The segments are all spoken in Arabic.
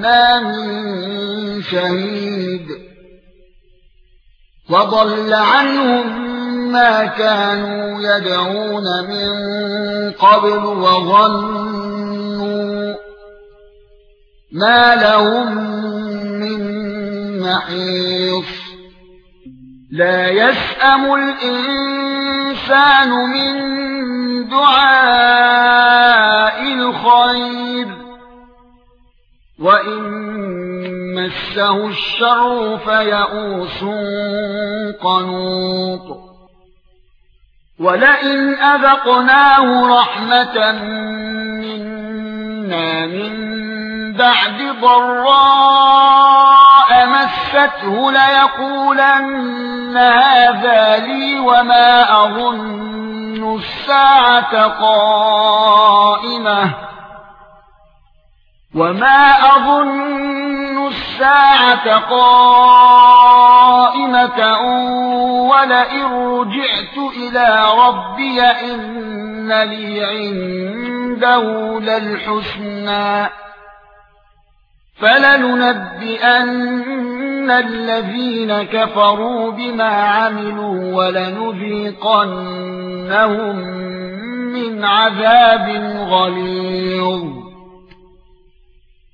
من شهيد وضل عنهم ما كانوا يدعون من قبل وظنوا ما لهم من محيص لا يسأم الإنسان من دعاء وإن مسه الشر فيئوس قنوط ولئن أذقناه رحمة منا من بعد ضراء مسته ليقولن هذا لي وما أظن الساعة قائمة وما أظن الساعة قائمة ولئن رجعت إلى ربي إن لي عنده للحسنى فلننبئن الذين كفروا بما عملوا ولنذيقنهم من عذاب غليظ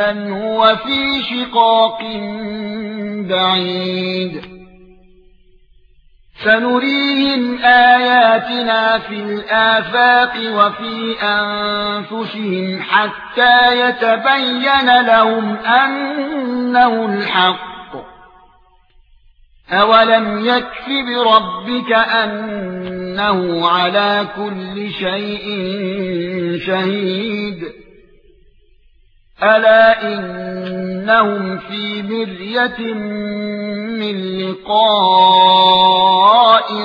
هُوَ فِي شِقَاقٍ بَعِيدٍ. سنريهم آياتنا في الآفاق وفي أنفسهم حتى يتبين لهم أنه الحق. أولم يكف بربك أنه على كل شيء شهيد. ألا إنهم في مرية من لقاء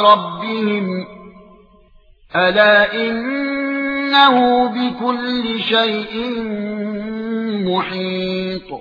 ربهم ألا إنه بكل شيء محيط